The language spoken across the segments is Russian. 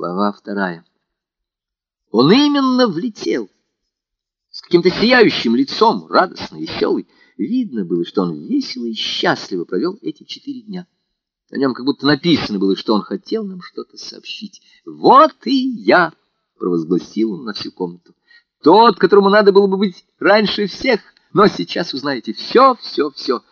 Глава вторая. Он именно влетел. С каким-то сияющим лицом, радостный, веселый. Видно было, что он весело и счастливо провел эти четыре дня. На нем как будто написано было, что он хотел нам что-то сообщить. «Вот и я!» — провозгласил он на всю комнату. «Тот, которому надо было бы быть раньше всех, но сейчас узнаете все, все, все.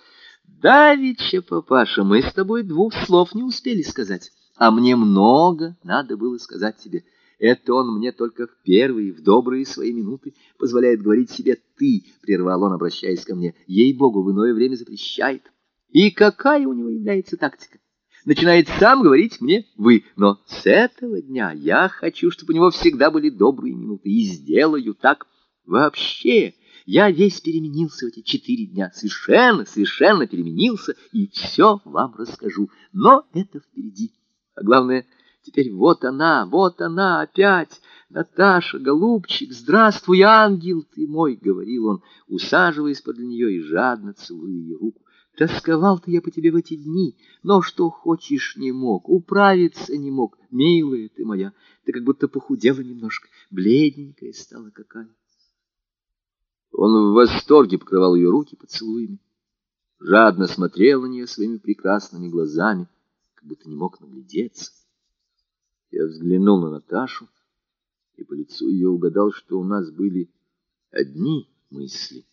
Давича, папаша, мы с тобой двух слов не успели сказать, а мне много надо было сказать тебе». Это он мне только в первые, в добрые свои минуты позволяет говорить себе «ты», — прервал он, обращаясь ко мне, — ей-богу, в иное время запрещает. И какая у него является тактика? Начинает сам говорить мне «вы», но с этого дня я хочу, чтобы у него всегда были добрые минуты, и сделаю так. Вообще, я весь переменился в эти четыре дня, совершенно, совершенно переменился, и все вам расскажу, но это впереди. А главное — Теперь вот она, вот она опять. Наташа, голубчик, здравствуй, ангел ты мой, — говорил он, усаживаясь подле нее и жадно целуя ее руку. Тосковал-то я по тебе в эти дни, но что хочешь не мог, управиться не мог. Милая ты моя, ты как будто похудела немножко, бледненькая стала какая. Он в восторге покрывал ее руки поцелуями, жадно смотрел на нее своими прекрасными глазами, как будто не мог наглядеться. Я взглянул на Наташу, и по лицу ее угадал, что у нас были одни мысли.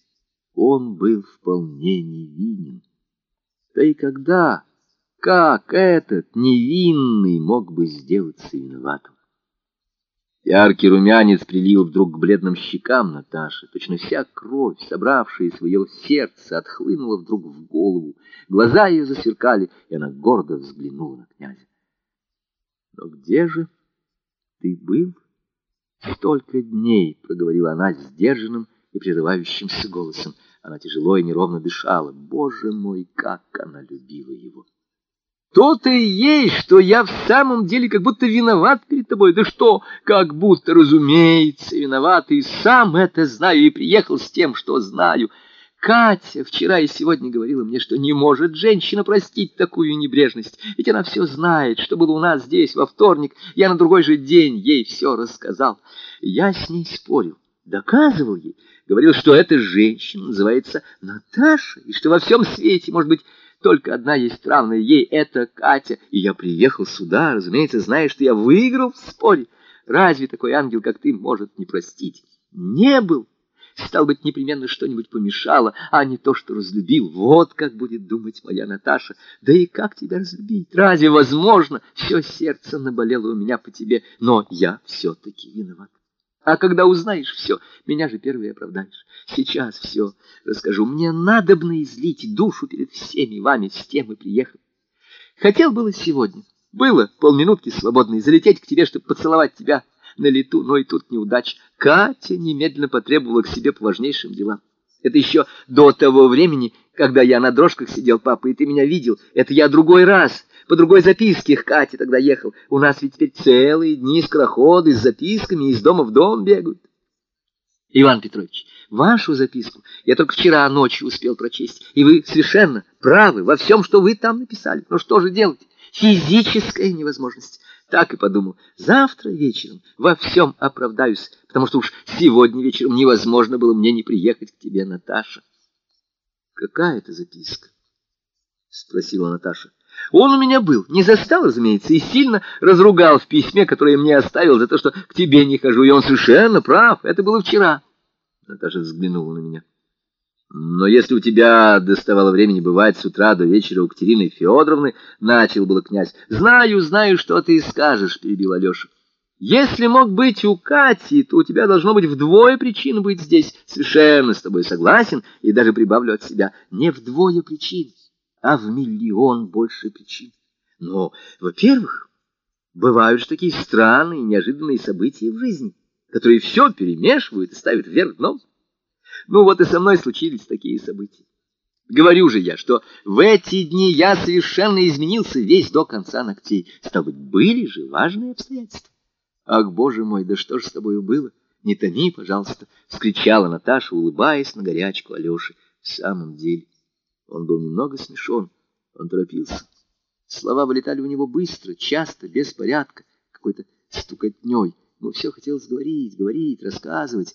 Он был вполне невинен. Да и когда, как этот невинный мог бы сделаться виноватым? Яркий румянец прилил вдруг к бледным щекам Наташи. Точно вся кровь, собравшаяся в ее сердце, отхлынула вдруг в голову. Глаза ее засверкали, и она гордо взглянула на князя. Но где же ты был столько дней, проговорила она сдержанным и прерывающимся голосом. Она тяжело и неровно дышала. Боже мой, как она любила его! То-то и есть, что я в самом деле как будто виноват перед тобой. Да что, как будто, разумеется, виноват, и сам это знаю, и приехал с тем, что знаю. Катя вчера и сегодня говорила мне, что не может женщина простить такую небрежность, ведь она все знает, что было у нас здесь во вторник, я на другой же день ей все рассказал. Я с ней спорил, доказывал ей, говорил, что эта женщина называется Наташа, и что во всем свете, может быть, только одна есть равная ей, это Катя, и я приехал сюда, разумеется, зная, что я выиграл в споре. Разве такой ангел, как ты, может не простить? Не был Стал быть, непременно что-нибудь помешало, а не то, что разлюбил. Вот как будет думать моя Наташа. Да и как тебя разлюбить? Разве возможно? Все сердце наболело у меня по тебе, но я все-таки виноват. А когда узнаешь все, меня же первый оправдаешь. Сейчас все расскажу. Мне надобно излить душу перед всеми вами, с тем и приехал. Хотел было сегодня. Было полминутки свободной залететь к тебе, чтобы поцеловать тебя на лету, но и тут неудач. Катя немедленно потребовала к себе по важнейшим делам. Это еще до того времени, когда я на дрожках сидел, папа, и ты меня видел. Это я другой раз, по другой записке к Кате тогда ехал. У нас ведь теперь целые дни скороходы с записками из дома в дом бегают. Иван Петрович, вашу записку я только вчера ночью успел прочесть, и вы совершенно правы во всем, что вы там написали. Но что же делать? Физическая невозможность. Так и подумал, завтра вечером во всем оправдаюсь, потому что уж сегодня вечером невозможно было мне не приехать к тебе, Наташа. Какая это записка? Спросила Наташа. Он у меня был, не застал, разумеется, и сильно разругал в письме, которое мне оставил за то, что к тебе не хожу, и он совершенно прав, это было вчера. Наташа взглянула на меня. Но если у тебя доставало времени бывать с утра до вечера у Катерины Федоровны, начал было князь. Знаю, знаю, что ты скажешь, перебил Алеша. Если мог быть у Кати, то у тебя должно быть вдвое причин быть здесь. Совершенно с тобой согласен и даже прибавлю от себя. Не вдвое причин, а в миллион больше причин. Но, во-первых, бывают же такие странные, неожиданные события в жизни, которые все перемешивают и ставят вверх дном. Ну вот и со мной случились такие события. Говорю же я, что в эти дни я совершенно изменился весь до конца ногтей. Стало быть, были же важные обстоятельства. Ах, боже мой, да что же с тобою было? Не томи, пожалуйста, — вскричала Наташа, улыбаясь на горячку Алеши. В самом деле, он был немного смешон, он торопился. Слова вылетали у него быстро, часто, без порядка, какой-то стукотней. Ему все хотелось говорить, говорить, рассказывать.